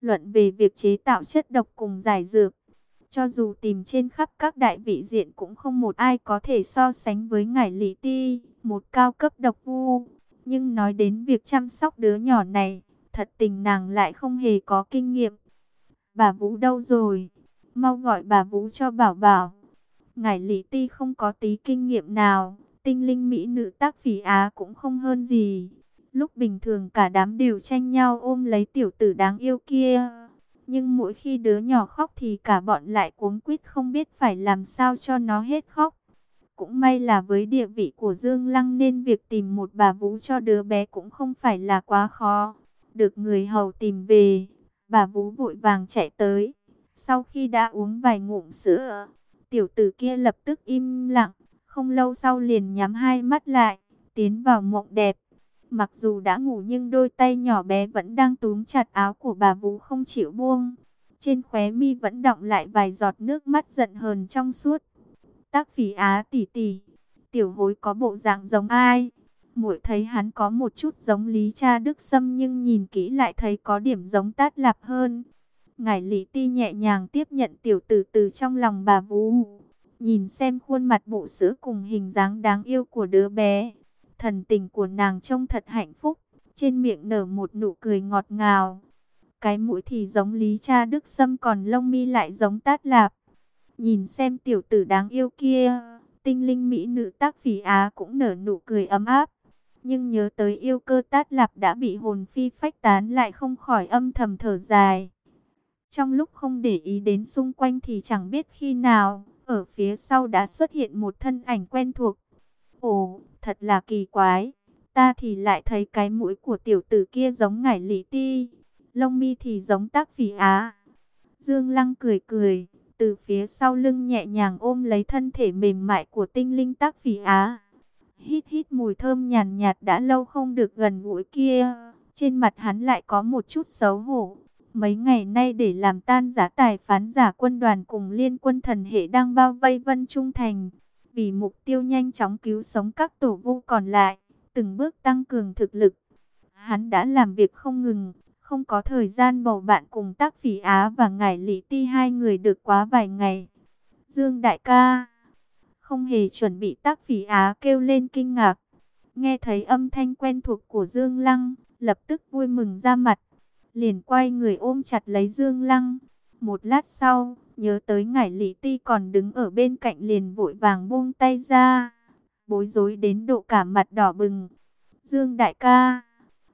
luận về việc chế tạo chất độc cùng giải dược. Cho dù tìm trên khắp các đại vị diện cũng không một ai có thể so sánh với ngải Lý Ti, một cao cấp độc vu. Nhưng nói đến việc chăm sóc đứa nhỏ này, thật tình nàng lại không hề có kinh nghiệm. Bà Vũ đâu rồi? Mau gọi bà Vũ cho bảo bảo. Ngải Lý Ti không có tí kinh nghiệm nào, tinh linh mỹ nữ tác phỉ Á cũng không hơn gì. Lúc bình thường cả đám đều tranh nhau ôm lấy tiểu tử đáng yêu kia. Nhưng mỗi khi đứa nhỏ khóc thì cả bọn lại cuống quýt không biết phải làm sao cho nó hết khóc. Cũng may là với địa vị của Dương Lăng nên việc tìm một bà Vũ cho đứa bé cũng không phải là quá khó. Được người hầu tìm về, bà Vũ vội vàng chạy tới. Sau khi đã uống vài ngụm sữa, tiểu tử kia lập tức im lặng, không lâu sau liền nhắm hai mắt lại, tiến vào mộng đẹp. Mặc dù đã ngủ nhưng đôi tay nhỏ bé vẫn đang túm chặt áo của bà Vũ không chịu buông. Trên khóe mi vẫn đọng lại vài giọt nước mắt giận hờn trong suốt. Tác phỉ á tỷ tỷ, tiểu hối có bộ dạng giống ai? Muội thấy hắn có một chút giống Lý Cha Đức Sâm nhưng nhìn kỹ lại thấy có điểm giống Tát Lạp hơn. Ngải Lý Ti nhẹ nhàng tiếp nhận tiểu tử từ trong lòng bà Vũ. Nhìn xem khuôn mặt bộ sữa cùng hình dáng đáng yêu của đứa bé. Thần tình của nàng trông thật hạnh phúc. Trên miệng nở một nụ cười ngọt ngào. Cái mũi thì giống Lý Cha Đức Sâm còn lông mi lại giống Tát Lạp. Nhìn xem tiểu tử đáng yêu kia. Tinh linh mỹ nữ tác phỉ Á cũng nở nụ cười ấm áp. Nhưng nhớ tới yêu cơ Tát Lạp đã bị hồn phi phách tán lại không khỏi âm thầm thở dài. Trong lúc không để ý đến xung quanh thì chẳng biết khi nào, ở phía sau đã xuất hiện một thân ảnh quen thuộc. Ồ, thật là kỳ quái. Ta thì lại thấy cái mũi của tiểu tử kia giống ngải lý ti. Lông mi thì giống tác phỉ á. Dương Lăng cười cười, từ phía sau lưng nhẹ nhàng ôm lấy thân thể mềm mại của tinh linh tác phỉ á. Hít hít mùi thơm nhàn nhạt đã lâu không được gần gũi kia. Trên mặt hắn lại có một chút xấu hổ. Mấy ngày nay để làm tan giá tài phán giả quân đoàn cùng liên quân thần hệ đang bao vây Vân Trung Thành. Vì mục tiêu nhanh chóng cứu sống các tổ vu còn lại, từng bước tăng cường thực lực. Hắn đã làm việc không ngừng, không có thời gian bầu bạn cùng tác phỉ Á và ngải lý ti hai người được quá vài ngày. Dương đại ca, không hề chuẩn bị tác phỉ Á kêu lên kinh ngạc. Nghe thấy âm thanh quen thuộc của Dương Lăng, lập tức vui mừng ra mặt liền quay người ôm chặt lấy Dương Lăng. Một lát sau, nhớ tới ngải lý ti còn đứng ở bên cạnh liền vội vàng buông tay ra. Bối rối đến độ cả mặt đỏ bừng. Dương đại ca,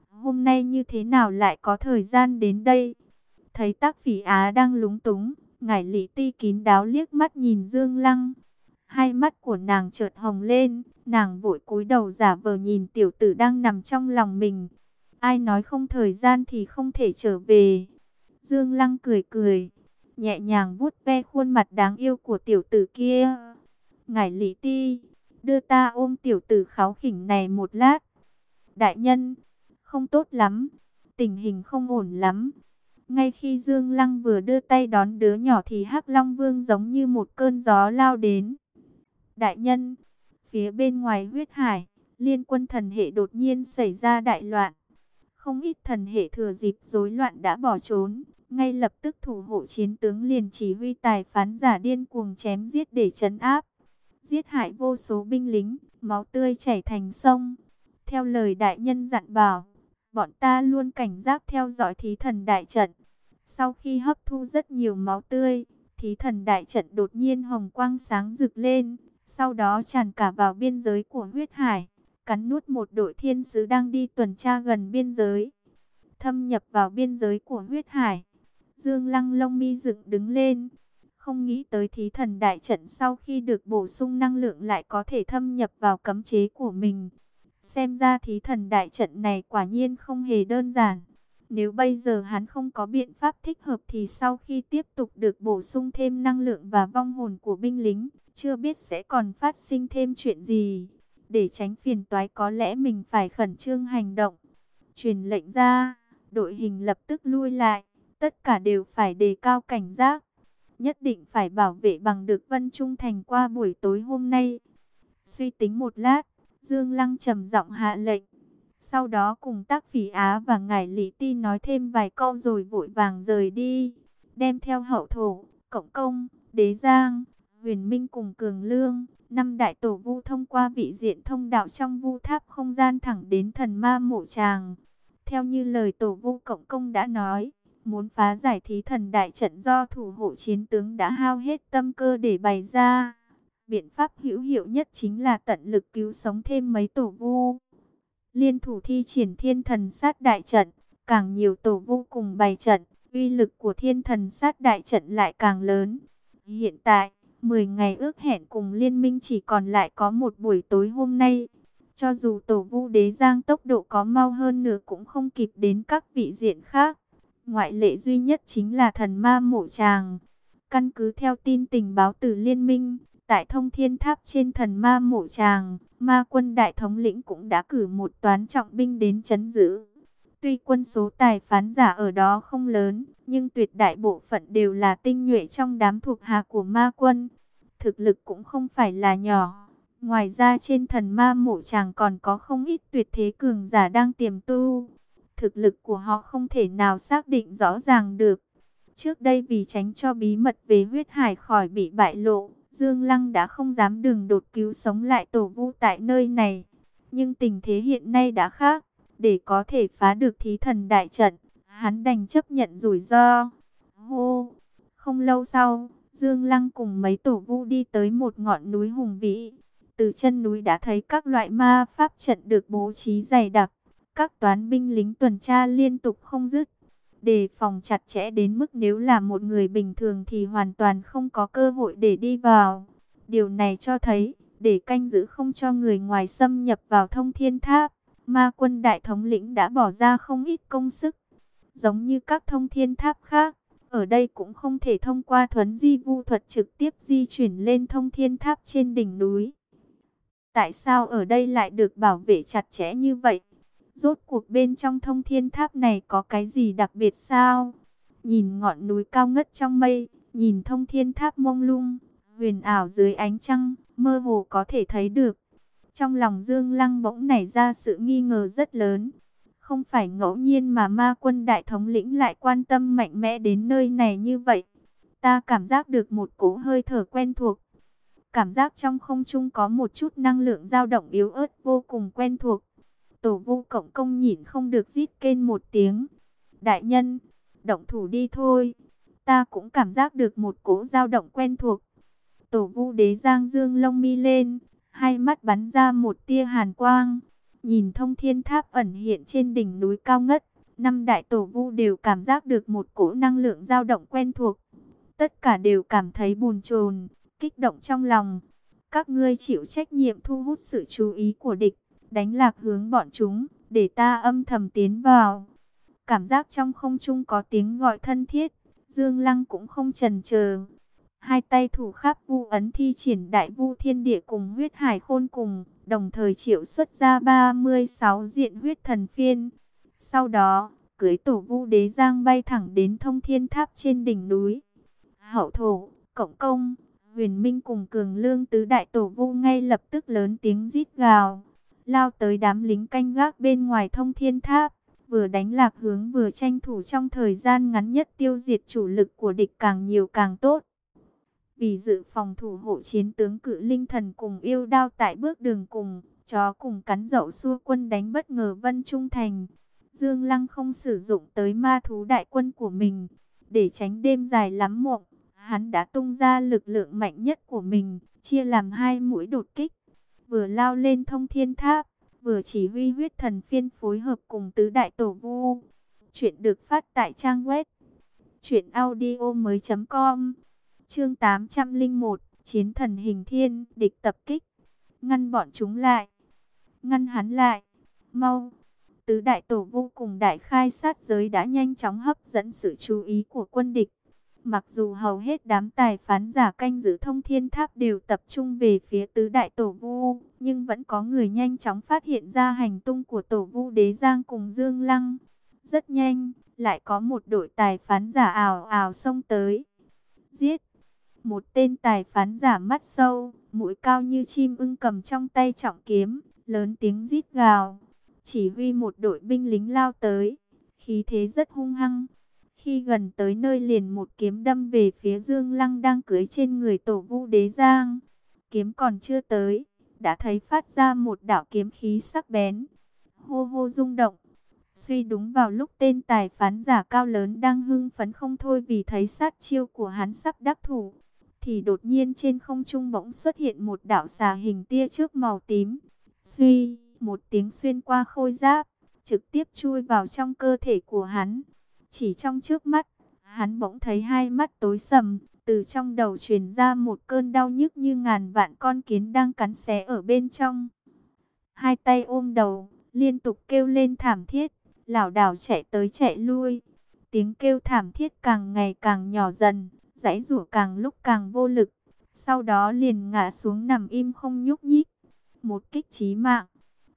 hôm nay như thế nào lại có thời gian đến đây? Thấy tác phỉ Á đang lúng túng, ngải lý ti kín đáo liếc mắt nhìn Dương Lăng. Hai mắt của nàng chợt hồng lên, nàng vội cúi đầu giả vờ nhìn tiểu tử đang nằm trong lòng mình. Ai nói không thời gian thì không thể trở về. Dương Lăng cười cười, nhẹ nhàng vuốt ve khuôn mặt đáng yêu của tiểu tử kia. Ngải Lý Ti, đưa ta ôm tiểu tử kháo khỉnh này một lát. Đại nhân, không tốt lắm, tình hình không ổn lắm. Ngay khi Dương Lăng vừa đưa tay đón đứa nhỏ thì Hắc Long Vương giống như một cơn gió lao đến. Đại nhân, phía bên ngoài huyết hải, liên quân thần hệ đột nhiên xảy ra đại loạn. Không ít thần hệ thừa dịp rối loạn đã bỏ trốn, ngay lập tức thủ hộ chiến tướng liền chỉ huy tài phán giả điên cuồng chém giết để trấn áp. Giết hại vô số binh lính, máu tươi chảy thành sông. Theo lời đại nhân dặn bảo, bọn ta luôn cảnh giác theo dõi thí thần đại trận. Sau khi hấp thu rất nhiều máu tươi, thí thần đại trận đột nhiên hồng quang sáng rực lên, sau đó tràn cả vào biên giới của huyết hải cắn nuốt một đội thiên sứ đang đi tuần tra gần biên giới. Thâm nhập vào biên giới của huyết hải. Dương Lăng lông mi dựng đứng lên. Không nghĩ tới thí thần đại trận sau khi được bổ sung năng lượng lại có thể thâm nhập vào cấm chế của mình. Xem ra thí thần đại trận này quả nhiên không hề đơn giản. Nếu bây giờ hắn không có biện pháp thích hợp thì sau khi tiếp tục được bổ sung thêm năng lượng và vong hồn của binh lính, chưa biết sẽ còn phát sinh thêm chuyện gì. Để tránh phiền toái có lẽ mình phải khẩn trương hành động. Truyền lệnh ra, đội hình lập tức lui lại. Tất cả đều phải đề cao cảnh giác. Nhất định phải bảo vệ bằng được Vân Trung Thành qua buổi tối hôm nay. Suy tính một lát, Dương Lăng trầm giọng hạ lệnh. Sau đó cùng tác phỉ Á và ngài Lý Ti nói thêm vài câu rồi vội vàng rời đi. Đem theo hậu thổ, cộng công, đế giang, huyền minh cùng cường lương. Năm đại tổ vu thông qua vị diện thông đạo trong vu tháp không gian thẳng đến thần ma mộ tràng. Theo như lời tổ vu cộng công đã nói, muốn phá giải thí thần đại trận do thủ hộ chiến tướng đã hao hết tâm cơ để bày ra. Biện pháp hữu hiệu nhất chính là tận lực cứu sống thêm mấy tổ vu. Liên thủ thi triển thiên thần sát đại trận, càng nhiều tổ vu cùng bày trận, uy lực của thiên thần sát đại trận lại càng lớn. Hiện tại, 10 ngày ước hẹn cùng liên minh chỉ còn lại có một buổi tối hôm nay. Cho dù tổ vu đế giang tốc độ có mau hơn nữa cũng không kịp đến các vị diện khác. Ngoại lệ duy nhất chính là thần ma mộ tràng. Căn cứ theo tin tình báo từ liên minh, tại thông thiên tháp trên thần ma mộ tràng, ma quân đại thống lĩnh cũng đã cử một toán trọng binh đến chấn giữ. Tuy quân số tài phán giả ở đó không lớn, nhưng tuyệt đại bộ phận đều là tinh nhuệ trong đám thuộc hạ của ma quân. Thực lực cũng không phải là nhỏ. Ngoài ra trên thần ma mộ chàng còn có không ít tuyệt thế cường giả đang tiềm tu. Thực lực của họ không thể nào xác định rõ ràng được. Trước đây vì tránh cho bí mật về huyết hải khỏi bị bại lộ, Dương Lăng đã không dám đường đột cứu sống lại tổ vu tại nơi này. Nhưng tình thế hiện nay đã khác. Để có thể phá được thí thần đại trận, hắn đành chấp nhận rủi ro. Hô! Không lâu sau, Dương Lăng cùng mấy tổ vu đi tới một ngọn núi hùng vĩ. Từ chân núi đã thấy các loại ma pháp trận được bố trí dày đặc. Các toán binh lính tuần tra liên tục không dứt. Đề phòng chặt chẽ đến mức nếu là một người bình thường thì hoàn toàn không có cơ hội để đi vào. Điều này cho thấy, để canh giữ không cho người ngoài xâm nhập vào thông thiên tháp, ma quân đại thống lĩnh đã bỏ ra không ít công sức. Giống như các thông thiên tháp khác, ở đây cũng không thể thông qua thuấn di vu thuật trực tiếp di chuyển lên thông thiên tháp trên đỉnh núi. Tại sao ở đây lại được bảo vệ chặt chẽ như vậy? Rốt cuộc bên trong thông thiên tháp này có cái gì đặc biệt sao? Nhìn ngọn núi cao ngất trong mây, nhìn thông thiên tháp mông lung, huyền ảo dưới ánh trăng, mơ hồ có thể thấy được. Trong lòng Dương Lăng bỗng nảy ra sự nghi ngờ rất lớn. Không phải ngẫu nhiên mà ma quân đại thống lĩnh lại quan tâm mạnh mẽ đến nơi này như vậy. Ta cảm giác được một cỗ hơi thở quen thuộc. Cảm giác trong không trung có một chút năng lượng dao động yếu ớt vô cùng quen thuộc. Tổ vu cộng công nhịn không được rít kên một tiếng. Đại nhân, động thủ đi thôi. Ta cũng cảm giác được một cỗ dao động quen thuộc. Tổ vu đế giang dương lông mi lên, hai mắt bắn ra một tia hàn quang. Nhìn thông thiên tháp ẩn hiện trên đỉnh núi cao ngất, năm đại tổ vu đều cảm giác được một cỗ năng lượng dao động quen thuộc. Tất cả đều cảm thấy buồn chồn, kích động trong lòng. Các ngươi chịu trách nhiệm thu hút sự chú ý của địch, đánh lạc hướng bọn chúng, để ta âm thầm tiến vào. Cảm giác trong không trung có tiếng gọi thân thiết, Dương Lăng cũng không chần chờ, Hai tay thủ khắp vu ấn thi triển đại vu thiên địa cùng huyết hải khôn cùng, đồng thời triệu xuất ra 36 diện huyết thần phiên. Sau đó, cưới tổ vu đế giang bay thẳng đến thông thiên tháp trên đỉnh núi. Hậu thổ, cộng công, huyền minh cùng cường lương tứ đại tổ vu ngay lập tức lớn tiếng rít gào. Lao tới đám lính canh gác bên ngoài thông thiên tháp vừa đánh lạc hướng vừa tranh thủ trong thời gian ngắn nhất tiêu diệt chủ lực của địch càng nhiều càng tốt. Vì dự phòng thủ hộ chiến tướng cự linh thần cùng yêu đao tại bước đường cùng, chó cùng cắn dậu xua quân đánh bất ngờ Vân Trung Thành. Dương Lăng không sử dụng tới ma thú đại quân của mình, để tránh đêm dài lắm mộng. Hắn đã tung ra lực lượng mạnh nhất của mình, chia làm hai mũi đột kích, vừa lao lên thông thiên tháp, vừa chỉ huy huyết thần phiên phối hợp cùng tứ đại tổ vu. Chuyện được phát tại trang web chuyện audio mới.com Chương 801, Chiến thần hình thiên, địch tập kích. Ngăn bọn chúng lại. Ngăn hắn lại. Mau. Tứ đại tổ vô cùng đại khai sát giới đã nhanh chóng hấp dẫn sự chú ý của quân địch. Mặc dù hầu hết đám tài phán giả canh giữ thông thiên tháp đều tập trung về phía tứ đại tổ vu, nhưng vẫn có người nhanh chóng phát hiện ra hành tung của tổ vu đế giang cùng Dương Lăng. Rất nhanh, lại có một đội tài phán giả ảo ảo xông tới. Giết! Một tên tài phán giả mắt sâu, mũi cao như chim ưng cầm trong tay trọng kiếm, lớn tiếng rít gào. chỉ huy một đội binh lính lao tới, khí thế rất hung hăng. Khi gần tới nơi liền một kiếm đâm về phía Dương Lăng đang cưới trên người tổ vu đế giang. Kiếm còn chưa tới, đã thấy phát ra một đạo kiếm khí sắc bén. Hô hô rung động. Suy đúng vào lúc tên tài phán giả cao lớn đang hưng phấn không thôi vì thấy sát chiêu của hắn sắp đắc thủ. Thì đột nhiên trên không trung bỗng xuất hiện một đạo xà hình tia trước màu tím. Suy, một tiếng xuyên qua khôi giáp, trực tiếp chui vào trong cơ thể của hắn. Chỉ trong trước mắt, hắn bỗng thấy hai mắt tối sầm, từ trong đầu truyền ra một cơn đau nhức như ngàn vạn con kiến đang cắn xé ở bên trong. Hai tay ôm đầu, liên tục kêu lên thảm thiết, lảo đảo chạy tới chạy lui. Tiếng kêu thảm thiết càng ngày càng nhỏ dần, giãy rủa càng lúc càng vô lực. Sau đó liền ngã xuống nằm im không nhúc nhích. Một kích chí mạng,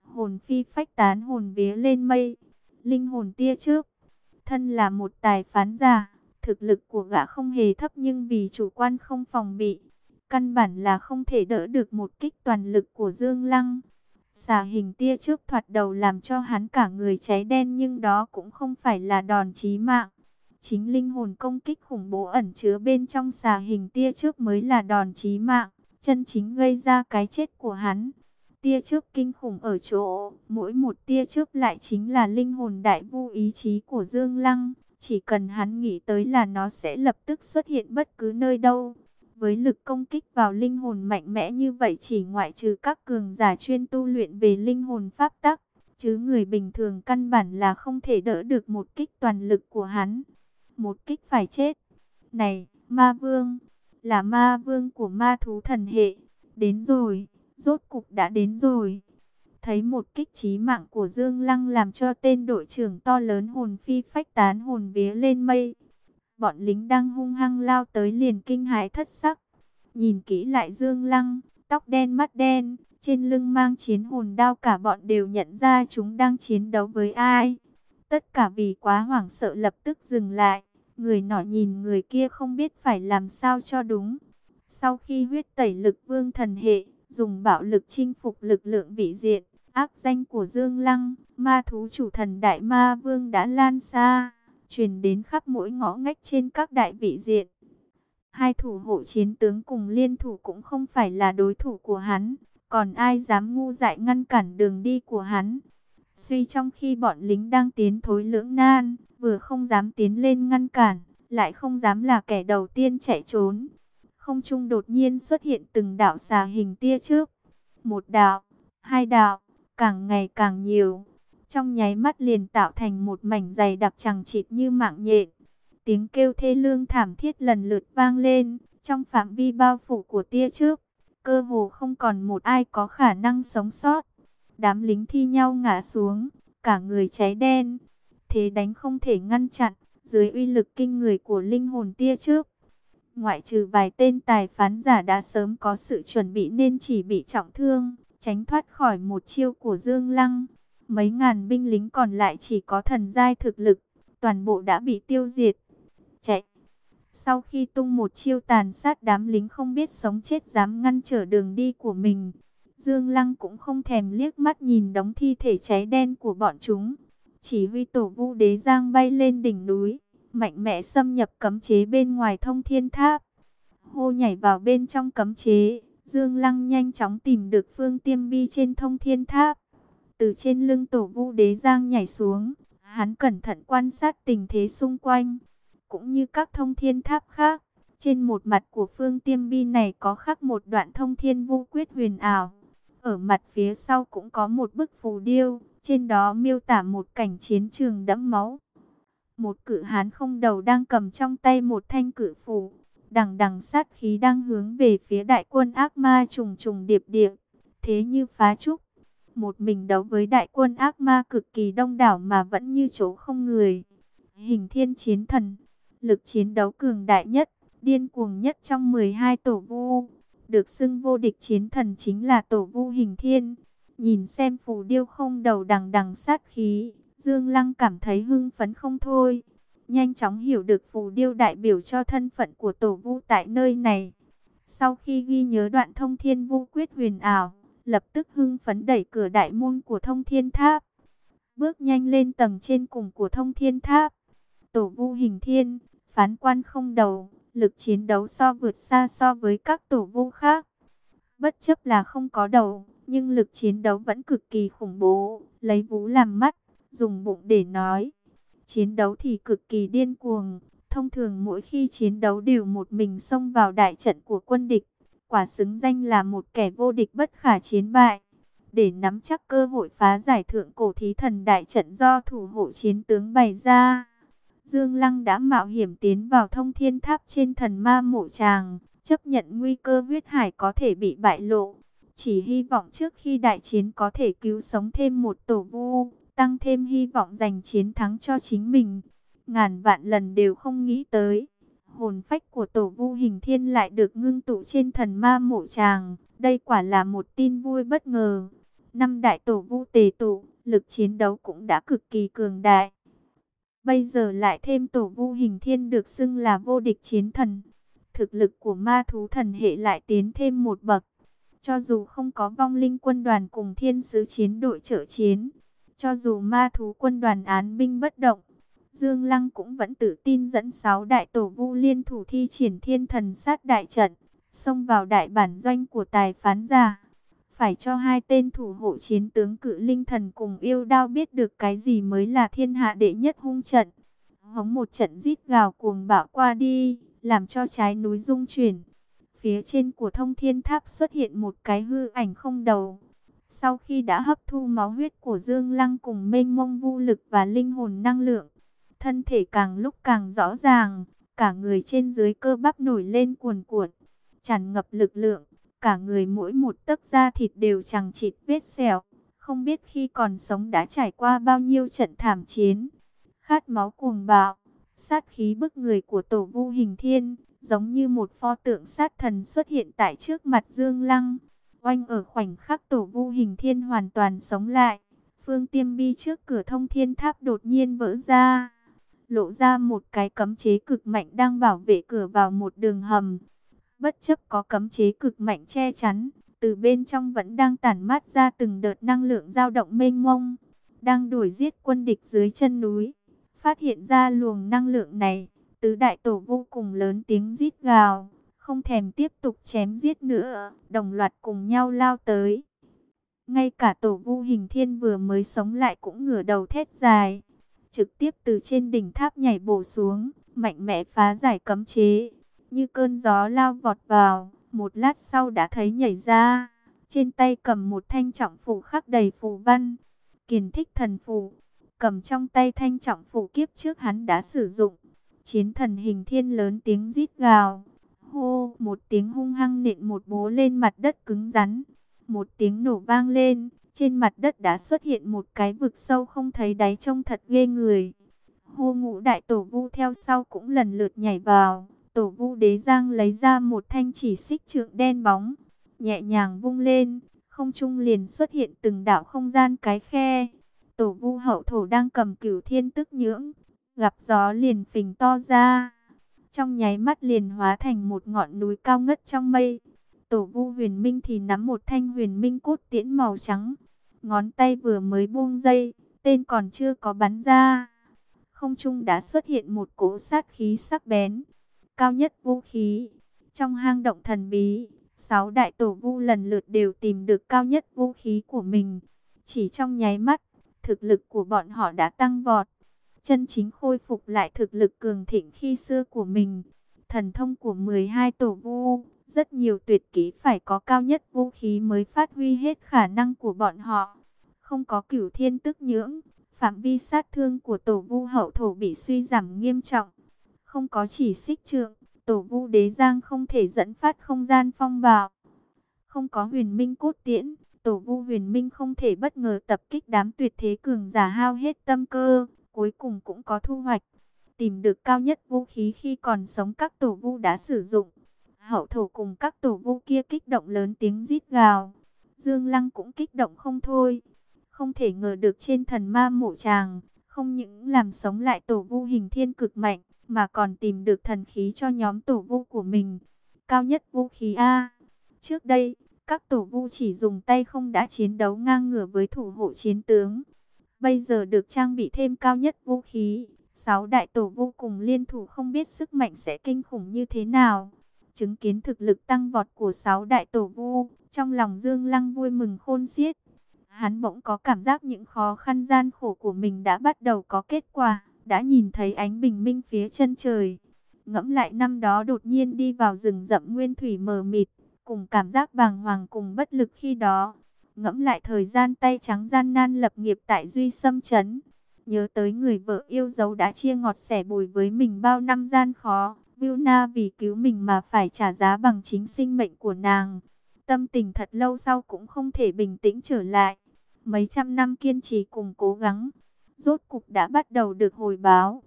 hồn phi phách tán hồn vía lên mây, linh hồn tia trước. Thân là một tài phán giả, thực lực của gã không hề thấp nhưng vì chủ quan không phòng bị, căn bản là không thể đỡ được một kích toàn lực của Dương Lăng. Xà hình tia trước thoạt đầu làm cho hắn cả người cháy đen nhưng đó cũng không phải là đòn chí mạng. Chính linh hồn công kích khủng bố ẩn chứa bên trong xà hình tia trước mới là đòn chí mạng, chân chính gây ra cái chết của hắn. Tia trước kinh khủng ở chỗ, mỗi một tia trước lại chính là linh hồn đại vu ý chí của Dương Lăng. Chỉ cần hắn nghĩ tới là nó sẽ lập tức xuất hiện bất cứ nơi đâu. Với lực công kích vào linh hồn mạnh mẽ như vậy chỉ ngoại trừ các cường giả chuyên tu luyện về linh hồn pháp tắc, chứ người bình thường căn bản là không thể đỡ được một kích toàn lực của hắn. Một kích phải chết. Này, ma vương, là ma vương của ma thú thần hệ. Đến rồi, rốt cục đã đến rồi. Thấy một kích trí mạng của Dương Lăng làm cho tên đội trưởng to lớn hồn phi phách tán hồn vía lên mây. Bọn lính đang hung hăng lao tới liền kinh hãi thất sắc. Nhìn kỹ lại Dương Lăng, tóc đen mắt đen, trên lưng mang chiến hồn đao cả bọn đều nhận ra chúng đang chiến đấu với ai. Tất cả vì quá hoảng sợ lập tức dừng lại. Người nọ nhìn người kia không biết phải làm sao cho đúng. Sau khi huyết tẩy lực vương thần hệ, dùng bạo lực chinh phục lực lượng vị diện, ác danh của Dương Lăng, ma thú chủ thần Đại Ma Vương đã lan xa, truyền đến khắp mỗi ngõ ngách trên các đại vị diện. Hai thủ hộ chiến tướng cùng liên thủ cũng không phải là đối thủ của hắn, còn ai dám ngu dại ngăn cản đường đi của hắn. Suy trong khi bọn lính đang tiến thối lưỡng nan, vừa không dám tiến lên ngăn cản, lại không dám là kẻ đầu tiên chạy trốn. Không trung đột nhiên xuất hiện từng đạo xà hình tia trước. Một đạo, hai đạo, càng ngày càng nhiều. Trong nháy mắt liền tạo thành một mảnh dày đặc chẳng chịt như mạng nhện. Tiếng kêu thê lương thảm thiết lần lượt vang lên, trong phạm vi bao phủ của tia trước. Cơ hồ không còn một ai có khả năng sống sót. Đám lính thi nhau ngã xuống, cả người cháy đen. Thế đánh không thể ngăn chặn, dưới uy lực kinh người của linh hồn tia trước. Ngoại trừ vài tên tài phán giả đã sớm có sự chuẩn bị nên chỉ bị trọng thương tránh thoát khỏi một chiêu của Dương Lăng. Mấy ngàn binh lính còn lại chỉ có thần giai thực lực, toàn bộ đã bị tiêu diệt. Chạy! Sau khi tung một chiêu tàn sát đám lính không biết sống chết dám ngăn trở đường đi của mình, Dương Lăng cũng không thèm liếc mắt nhìn đống thi thể cháy đen của bọn chúng. Chỉ huy tổ vu đế giang bay lên đỉnh núi, mạnh mẽ xâm nhập cấm chế bên ngoài thông thiên tháp. Hô nhảy vào bên trong cấm chế, Dương Lăng nhanh chóng tìm được phương tiêm bi trên thông thiên tháp. Từ trên lưng tổ vu đế giang nhảy xuống, hắn cẩn thận quan sát tình thế xung quanh. Cũng như các thông thiên tháp khác, trên một mặt của phương tiêm bi này có khắc một đoạn thông thiên vu quyết huyền ảo. Ở mặt phía sau cũng có một bức phù điêu, trên đó miêu tả một cảnh chiến trường đẫm máu. Một cự hán không đầu đang cầm trong tay một thanh cự phù, đằng đằng sát khí đang hướng về phía đại quân ác ma trùng trùng điệp điệp, thế như phá trúc. Một mình đấu với đại quân ác ma cực kỳ đông đảo mà vẫn như chỗ không người. Hình thiên chiến thần, lực chiến đấu cường đại nhất, điên cuồng nhất trong 12 tổ vu. Được xưng vô địch chiến thần chính là tổ vu hình thiên. Nhìn xem phù điêu không đầu đằng đằng sát khí, Dương Lăng cảm thấy hưng phấn không thôi nhanh chóng hiểu được phù điêu đại biểu cho thân phận của tổ vu tại nơi này. Sau khi ghi nhớ đoạn thông thiên vu quyết huyền ảo, lập tức hưng phấn đẩy cửa đại môn của thông thiên tháp. bước nhanh lên tầng trên cùng của thông thiên tháp. Tổ vu hình thiên, phán quan không đầu, lực chiến đấu so vượt xa so với các tổ vu khác. Bất chấp là không có đầu, nhưng lực chiến đấu vẫn cực kỳ khủng bố, lấy vú làm mắt, dùng bụng để nói. Chiến đấu thì cực kỳ điên cuồng, thông thường mỗi khi chiến đấu đều một mình xông vào đại trận của quân địch, quả xứng danh là một kẻ vô địch bất khả chiến bại. Để nắm chắc cơ hội phá giải thượng cổ thí thần đại trận do thủ hộ chiến tướng bày ra. Dương Lăng đã mạo hiểm tiến vào thông thiên tháp trên thần ma mộ tràng, chấp nhận nguy cơ huyết hải có thể bị bại lộ. Chỉ hy vọng trước khi đại chiến có thể cứu sống thêm một tổ vu, tăng thêm hy vọng giành chiến thắng cho chính mình. Ngàn vạn lần đều không nghĩ tới. Hồn phách của tổ vu hình thiên lại được ngưng tụ trên thần ma mộ tràng. Đây quả là một tin vui bất ngờ. Năm đại tổ vu tề tụ, lực chiến đấu cũng đã cực kỳ cường đại. Bây giờ lại thêm tổ vu hình thiên được xưng là vô địch chiến thần. Thực lực của ma thú thần hệ lại tiến thêm một bậc. Cho dù không có vong linh quân đoàn cùng thiên sứ chiến đội trợ chiến, cho dù ma thú quân đoàn án binh bất động, Dương Lăng cũng vẫn tự tin dẫn 6 đại tổ vu liên thủ thi triển thiên thần sát đại trận, xông vào đại bản doanh của tài phán giả. Phải cho hai tên thủ hộ chiến tướng cự linh thần cùng yêu đao biết được cái gì mới là thiên hạ đệ nhất hung trận. Hống một trận rít gào cuồng bạo qua đi, làm cho trái núi rung chuyển. Phía trên của thông thiên tháp xuất hiện một cái hư ảnh không đầu. Sau khi đã hấp thu máu huyết của Dương Lăng cùng mênh mông vô lực và linh hồn năng lượng, thân thể càng lúc càng rõ ràng, cả người trên dưới cơ bắp nổi lên cuồn cuộn, tràn ngập lực lượng, cả người mỗi một tấc da thịt đều chẳng chịt vết sẹo, không biết khi còn sống đã trải qua bao nhiêu trận thảm chiến. Khát máu cuồng bạo, sát khí bức người của tổ vu hình thiên, giống như một pho tượng sát thần xuất hiện tại trước mặt Dương Lăng. Oanh ở khoảnh khắc tổ vu hình thiên hoàn toàn sống lại, phương tiêm bi trước cửa thông thiên tháp đột nhiên vỡ ra lộ ra một cái cấm chế cực mạnh đang bảo vệ cửa vào một đường hầm. Bất chấp có cấm chế cực mạnh che chắn, từ bên trong vẫn đang tản mát ra từng đợt năng lượng dao động mênh mông, đang đuổi giết quân địch dưới chân núi. Phát hiện ra luồng năng lượng này, tứ đại tổ vô cùng lớn tiếng rít gào, không thèm tiếp tục chém giết nữa, đồng loạt cùng nhau lao tới. Ngay cả tổ vu hình thiên vừa mới sống lại cũng ngửa đầu thét dài trực tiếp từ trên đỉnh tháp nhảy bổ xuống, mạnh mẽ phá giải cấm chế, như cơn gió lao vọt vào, một lát sau đã thấy nhảy ra, trên tay cầm một thanh trọng phủ khắc đầy phù văn, kiền thích thần phù, cầm trong tay thanh trọng phủ kiếp trước hắn đã sử dụng, chiến thần hình thiên lớn tiếng rít gào, hô, một tiếng hung hăng nện một bố lên mặt đất cứng rắn, một tiếng nổ vang lên, trên mặt đất đã xuất hiện một cái vực sâu không thấy đáy trông thật ghê người. Hô ngũ đại tổ vu theo sau cũng lần lượt nhảy vào. Tổ vu đế giang lấy ra một thanh chỉ xích trượng đen bóng. Nhẹ nhàng vung lên, không trung liền xuất hiện từng đạo không gian cái khe. Tổ vu hậu thổ đang cầm cửu thiên tức nhưỡng, gặp gió liền phình to ra. Trong nháy mắt liền hóa thành một ngọn núi cao ngất trong mây. Tổ vu huyền minh thì nắm một thanh huyền minh cốt tiễn màu trắng, Ngón tay vừa mới buông dây, tên còn chưa có bắn ra. Không trung đã xuất hiện một cỗ sát khí sắc bén, cao nhất vũ khí. Trong hang động thần bí, sáu đại tổ vu lần lượt đều tìm được cao nhất vũ khí của mình. Chỉ trong nháy mắt, thực lực của bọn họ đã tăng vọt. Chân chính khôi phục lại thực lực cường thịnh khi xưa của mình. Thần thông của 12 tổ vu, rất nhiều tuyệt kỹ phải có cao nhất vũ khí mới phát huy hết khả năng của bọn họ. Không có cửu thiên tức nhưỡng, phạm vi sát thương của tổ vu hậu thổ bị suy giảm nghiêm trọng. Không có chỉ xích trượng, tổ vu đế giang không thể dẫn phát không gian phong bạo. Không có huyền minh cốt tiễn, tổ vu huyền minh không thể bất ngờ tập kích đám tuyệt thế cường giả hao hết tâm cơ, cuối cùng cũng có thu hoạch. Tìm được cao nhất vũ khí khi còn sống các tổ vu đã sử dụng hậu thổ cùng các tổ vu kia kích động lớn tiếng rít gào. Dương Lăng cũng kích động không thôi. Không thể ngờ được trên thần ma mộ tràng, không những làm sống lại tổ vu hình thiên cực mạnh, mà còn tìm được thần khí cho nhóm tổ vu của mình. Cao nhất vũ khí A. Trước đây, các tổ vu chỉ dùng tay không đã chiến đấu ngang ngửa với thủ hộ chiến tướng. bây giờ được trang bị thêm cao nhất vũ khí. Sáu đại tổ vô cùng liên thủ không biết sức mạnh sẽ kinh khủng như thế nào. Chứng kiến thực lực tăng vọt của sáu đại tổ vu, trong lòng Dương Lăng vui mừng khôn xiết. Hắn bỗng có cảm giác những khó khăn gian khổ của mình đã bắt đầu có kết quả, đã nhìn thấy ánh bình minh phía chân trời. Ngẫm lại năm đó đột nhiên đi vào rừng rậm nguyên thủy mờ mịt, cùng cảm giác bàng hoàng cùng bất lực khi đó. Ngẫm lại thời gian tay trắng gian nan lập nghiệp tại Duy Sâm Trấn. Nhớ tới người vợ yêu dấu đã chia ngọt sẻ bùi với mình bao năm gian khó. Vilna vì cứu mình mà phải trả giá bằng chính sinh mệnh của nàng. Tâm tình thật lâu sau cũng không thể bình tĩnh trở lại. Mấy trăm năm kiên trì cùng cố gắng, rốt cục đã bắt đầu được hồi báo.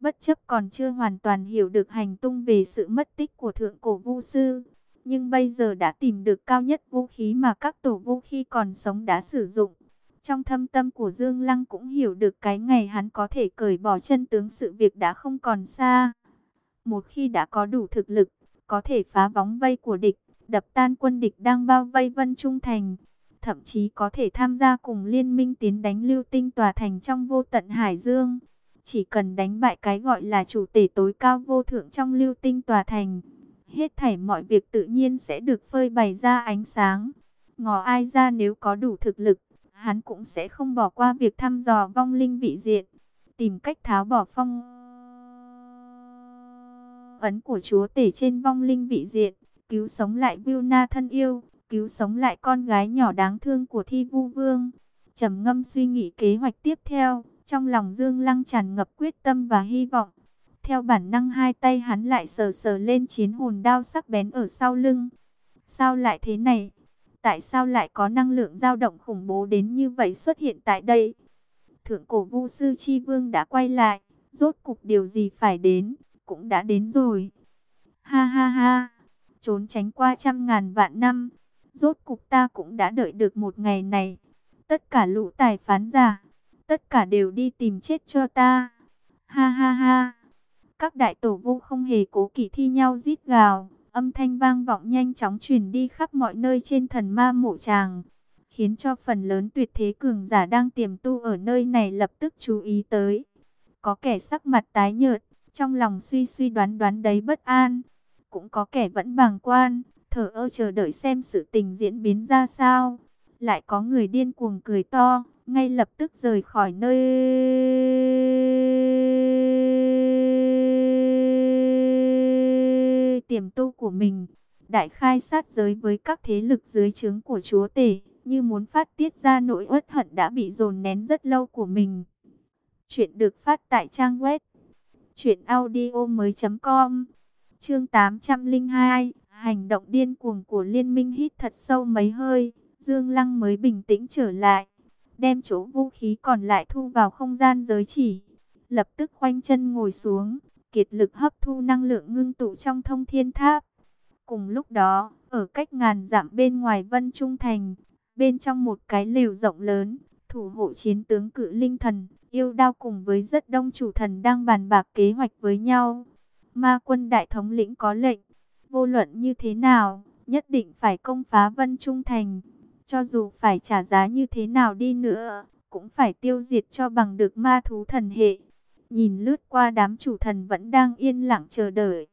Bất chấp còn chưa hoàn toàn hiểu được hành tung về sự mất tích của thượng cổ vu sư. Nhưng bây giờ đã tìm được cao nhất vũ khí mà các tổ vũ khí còn sống đã sử dụng. Trong thâm tâm của Dương Lăng cũng hiểu được cái ngày hắn có thể cởi bỏ chân tướng sự việc đã không còn xa. Một khi đã có đủ thực lực, có thể phá vóng vây của địch, đập tan quân địch đang bao vây Vân Trung Thành. Thậm chí có thể tham gia cùng liên minh tiến đánh lưu tinh tòa thành trong vô tận Hải Dương. Chỉ cần đánh bại cái gọi là chủ tể tối cao vô thượng trong lưu tinh tòa thành. Hết thảy mọi việc tự nhiên sẽ được phơi bày ra ánh sáng. Ngò ai ra nếu có đủ thực lực, hắn cũng sẽ không bỏ qua việc thăm dò vong linh vị diện. Tìm cách tháo bỏ phong ấn của chúa tể trên vong linh vị diện, cứu sống lại Vilna thân yêu, cứu sống lại con gái nhỏ đáng thương của Thi Vu Vương. Trầm ngâm suy nghĩ kế hoạch tiếp theo, trong lòng Dương Lăng tràn ngập quyết tâm và hy vọng. Theo bản năng hai tay hắn lại sờ sờ lên chiến hồn đao sắc bén ở sau lưng. Sao lại thế này? Tại sao lại có năng lượng dao động khủng bố đến như vậy xuất hiện tại đây? Thượng cổ vu sư Chi Vương đã quay lại, rốt cục điều gì phải đến, cũng đã đến rồi. Ha ha ha, trốn tránh qua trăm ngàn vạn năm, rốt cục ta cũng đã đợi được một ngày này. Tất cả lũ tài phán giả, tất cả đều đi tìm chết cho ta. Ha ha ha. Các đại tổ vu không hề cố kỵ thi nhau rít gào, âm thanh vang vọng nhanh chóng truyền đi khắp mọi nơi trên thần ma mộ tràng, khiến cho phần lớn tuyệt thế cường giả đang tiềm tu ở nơi này lập tức chú ý tới. Có kẻ sắc mặt tái nhợt, trong lòng suy suy đoán đoán đấy bất an, cũng có kẻ vẫn bàng quan, thở ơ chờ đợi xem sự tình diễn biến ra sao. Lại có người điên cuồng cười to, ngay lập tức rời khỏi nơi tiềm tu của mình. Đại khai sát giới với các thế lực dưới trướng của chúa tể, như muốn phát tiết ra nỗi uất hận đã bị dồn nén rất lâu của mình. Chuyện được phát tại trang web truyệnaudiomoi.com. Chương 802, hành động điên cuồng của liên minh hít thật sâu mấy hơi, Dương Lăng mới bình tĩnh trở lại, đem chỗ vũ khí còn lại thu vào không gian giới chỉ, lập tức khoanh chân ngồi xuống, kiệt lực hấp thu năng lượng ngưng tụ trong thông thiên tháp. Cùng lúc đó, ở cách ngàn dặm bên ngoài Vân Trung Thành, bên trong một cái lều rộng lớn, thủ hộ chiến tướng cự linh thần, yêu đao cùng với rất đông chủ thần đang bàn bạc kế hoạch với nhau. Ma quân đại thống lĩnh có lệnh, vô luận như thế nào, nhất định phải công phá Vân Trung Thành. Cho dù phải trả giá như thế nào đi nữa, cũng phải tiêu diệt cho bằng được ma thú thần hệ. Nhìn lướt qua đám chủ thần vẫn đang yên lặng chờ đợi.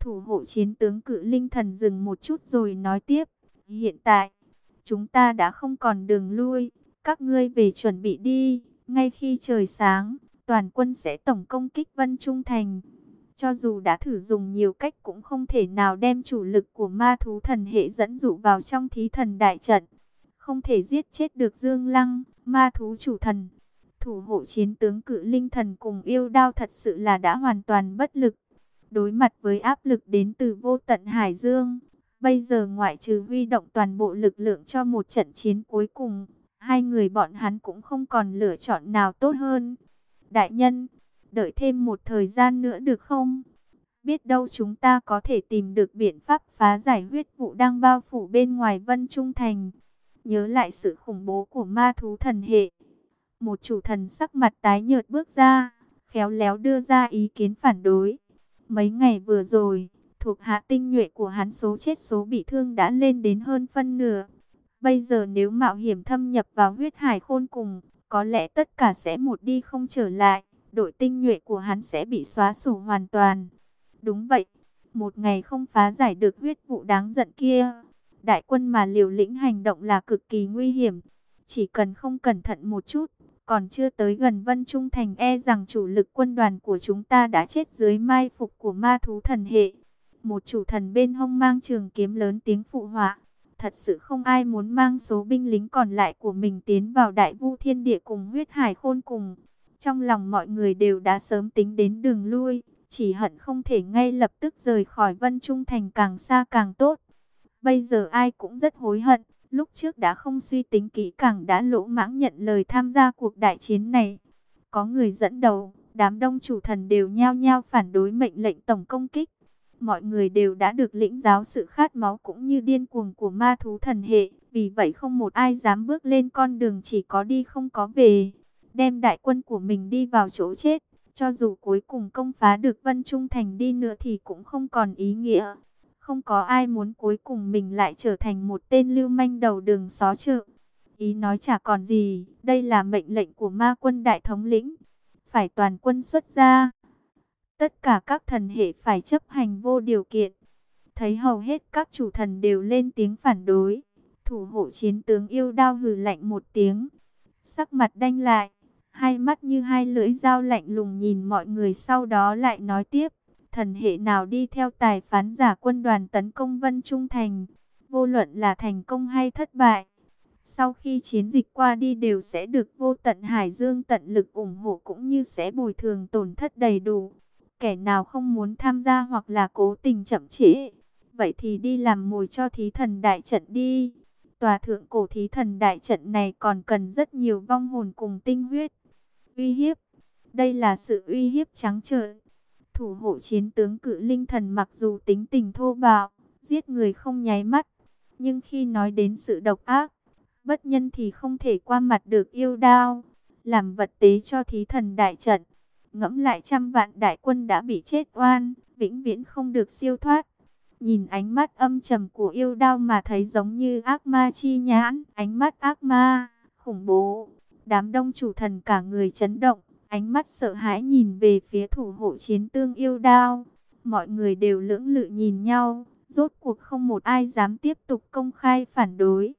Thủ hộ chiến tướng cự linh thần dừng một chút rồi nói tiếp. Hiện tại, chúng ta đã không còn đường lui. Các ngươi về chuẩn bị đi. Ngay khi trời sáng, toàn quân sẽ tổng công kích Vân Trung Thành. Cho dù đã thử dùng nhiều cách cũng không thể nào đem chủ lực của ma thú thần hệ dẫn dụ vào trong thí thần đại trận. Không thể giết chết được Dương Lăng, ma thú chủ thần. Thủ hộ chiến tướng cự linh thần cùng yêu đao thật sự là đã hoàn toàn bất lực. Đối mặt với áp lực đến từ vô tận Hải Dương. Bây giờ ngoại trừ huy động toàn bộ lực lượng cho một trận chiến cuối cùng. Hai người bọn hắn cũng không còn lựa chọn nào tốt hơn. Đại nhân, đợi thêm một thời gian nữa được không? Biết đâu chúng ta có thể tìm được biện pháp phá giải huyết vụ đang bao phủ bên ngoài Vân Trung Thành. Nhớ lại sự khủng bố của ma thú thần hệ. Một chủ thần sắc mặt tái nhợt bước ra, khéo léo đưa ra ý kiến phản đối. Mấy ngày vừa rồi, thuộc hạ tinh nhuệ của hắn số chết số bị thương đã lên đến hơn phân nửa. Bây giờ nếu mạo hiểm thâm nhập vào huyết hải khôn cùng, có lẽ tất cả sẽ một đi không trở lại, đội tinh nhuệ của hắn sẽ bị xóa sổ hoàn toàn. Đúng vậy, một ngày không phá giải được huyết vụ đáng giận kia, đại quân mà liều lĩnh hành động là cực kỳ nguy hiểm. Chỉ cần không cẩn thận một chút, còn chưa tới gần Vân Trung Thành e rằng chủ lực quân đoàn của chúng ta đã chết dưới mai phục của ma thú thần hệ. Một chủ thần bên hông mang trường kiếm lớn tiếng phụ họa. Thật sự không ai muốn mang số binh lính còn lại của mình tiến vào đại vu thiên địa cùng huyết hải khôn cùng. Trong lòng mọi người đều đã sớm tính đến đường lui, chỉ hận không thể ngay lập tức rời khỏi Vân Trung Thành càng xa càng tốt. Bây giờ ai cũng rất hối hận, lúc trước đã không suy tính kỹ càng đã lỗ mãng nhận lời tham gia cuộc đại chiến này. Có người dẫn đầu, đám đông chủ thần đều nhao nhao phản đối mệnh lệnh tổng công kích. Mọi người đều đã được lĩnh giáo sự khát máu cũng như điên cuồng của ma thú thần hệ, vì vậy không một ai dám bước lên con đường chỉ có đi không có về. Đem đại quân của mình đi vào chỗ chết, cho dù cuối cùng công phá được Vân Trung Thành đi nữa thì cũng không còn ý nghĩa. Không có ai muốn cuối cùng mình lại trở thành một tên lưu manh đầu đường xó chợ. Ý nói chả còn gì, đây là mệnh lệnh của ma quân đại thống lĩnh. Phải toàn quân xuất ra. Tất cả các thần hệ phải chấp hành vô điều kiện. Thấy hầu hết các chủ thần đều lên tiếng phản đối. Thủ hộ chiến tướng yêu đao hừ lạnh một tiếng. Sắc mặt đanh lại. Hai mắt như hai lưỡi dao lạnh lùng nhìn mọi người sau đó lại nói tiếp thần hệ nào đi theo tài phán giả quân đoàn tấn công Vân Trung Thành, vô luận là thành công hay thất bại. Sau khi chiến dịch qua đi đều sẽ được vô tận Hải Dương tận lực ủng hộ cũng như sẽ bồi thường tổn thất đầy đủ. Kẻ nào không muốn tham gia hoặc là cố tình chậm trễ, vậy thì đi làm mồi cho thí thần đại trận đi. Tòa thượng cổ thí thần đại trận này còn cần rất nhiều vong hồn cùng tinh huyết. Uy hiếp, đây là sự uy hiếp trắng trợn Thủ hộ chiến tướng cự linh thần mặc dù tính tình thô bạo, giết người không nháy mắt, nhưng khi nói đến sự độc ác, bất nhân thì không thể qua mặt được yêu đao, làm vật tế cho thí thần đại trận. Ngẫm lại trăm vạn đại quân đã bị chết oan, vĩnh viễn không được siêu thoát. Nhìn ánh mắt âm trầm của yêu đao mà thấy giống như ác ma chi nhãn, ánh mắt ác ma, khủng bố. Đám đông chủ thần cả người chấn động, Ánh mắt sợ hãi nhìn về phía thủ hộ chiến tương yêu đao. Mọi người đều lưỡng lự nhìn nhau. Rốt cuộc không một ai dám tiếp tục công khai phản đối.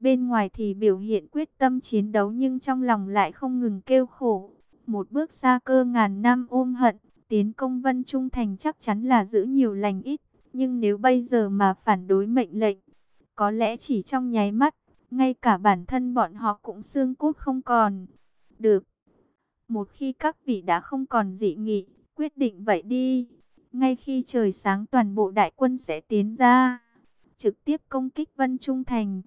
Bên ngoài thì biểu hiện quyết tâm chiến đấu nhưng trong lòng lại không ngừng kêu khổ. Một bước xa cơ ngàn năm ôm hận, tiến công vân trung thành chắc chắn là giữ nhiều lành ít. Nhưng nếu bây giờ mà phản đối mệnh lệnh, có lẽ chỉ trong nháy mắt, ngay cả bản thân bọn họ cũng xương cốt không còn. Được, một khi các vị đã không còn dị nghị, quyết định vậy đi. Ngay khi trời sáng toàn bộ đại quân sẽ tiến ra, trực tiếp công kích Vân Trung Thành.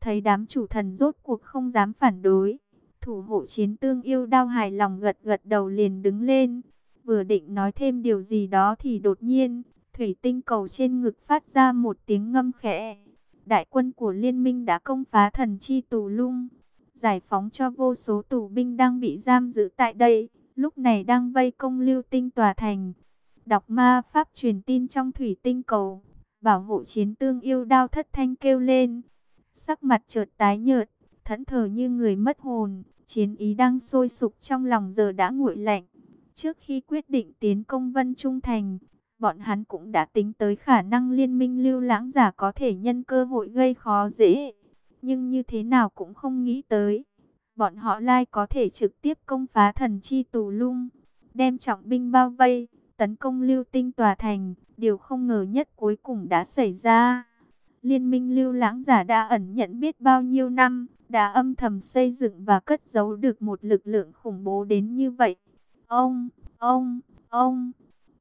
Thấy đám chủ thần rốt cuộc không dám phản đối, thủ hộ chiến tương yêu đao hài lòng gật gật đầu liền đứng lên. Vừa định nói thêm điều gì đó thì đột nhiên, thủy tinh cầu trên ngực phát ra một tiếng ngâm khẽ. Đại quân của liên minh đã công phá thần chi tù lung giải phóng cho vô số tù binh đang bị giam giữ tại đây, lúc này đang vây công lưu tinh tòa thành. Đọc ma pháp truyền tin trong thủy tinh cầu, bảo hộ chiến tương yêu đao thất thanh kêu lên. Sắc mặt chợt tái nhợt, thẫn thờ như người mất hồn, chiến ý đang sôi sục trong lòng giờ đã nguội lạnh. Trước khi quyết định tiến công Vân Trung Thành, bọn hắn cũng đã tính tới khả năng liên minh lưu lãng giả có thể nhân cơ hội gây khó dễ nhưng như thế nào cũng không nghĩ tới. Bọn họ lai có thể trực tiếp công phá thần chi tù lung, đem trọng binh bao vây, tấn công lưu tinh tòa thành. Điều không ngờ nhất cuối cùng đã xảy ra. Liên minh lưu lãng giả đã ẩn nhận biết bao nhiêu năm, đã âm thầm xây dựng và cất giấu được một lực lượng khủng bố đến như vậy. Ông, ông, ông,